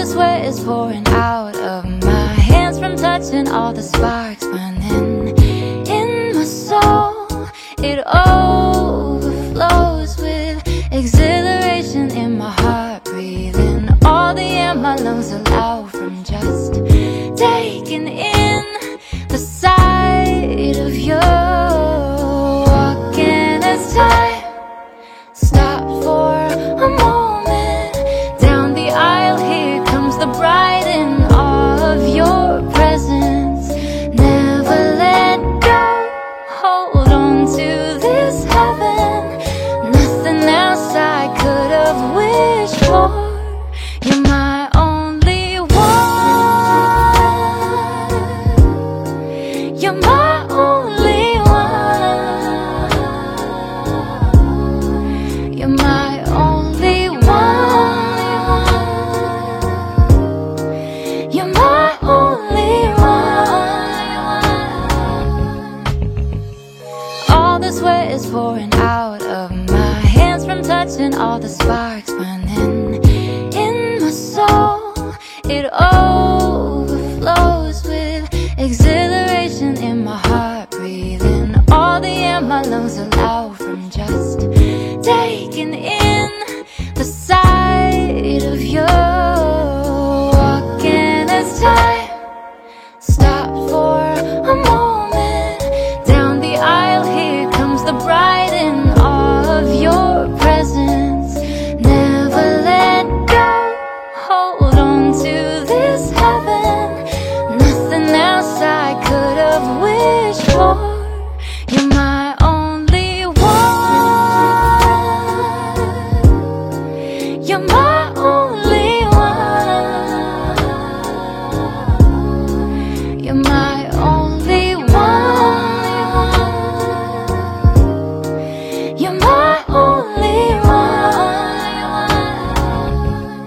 the sweat is pouring out of my hands from touching all the sparks burning in my soul. It overflows with exhilaration in my heart, breathing all the air my lungs allow from just taking in sweat is pouring out of my hands from touching all the sparks burning allow from just taking in.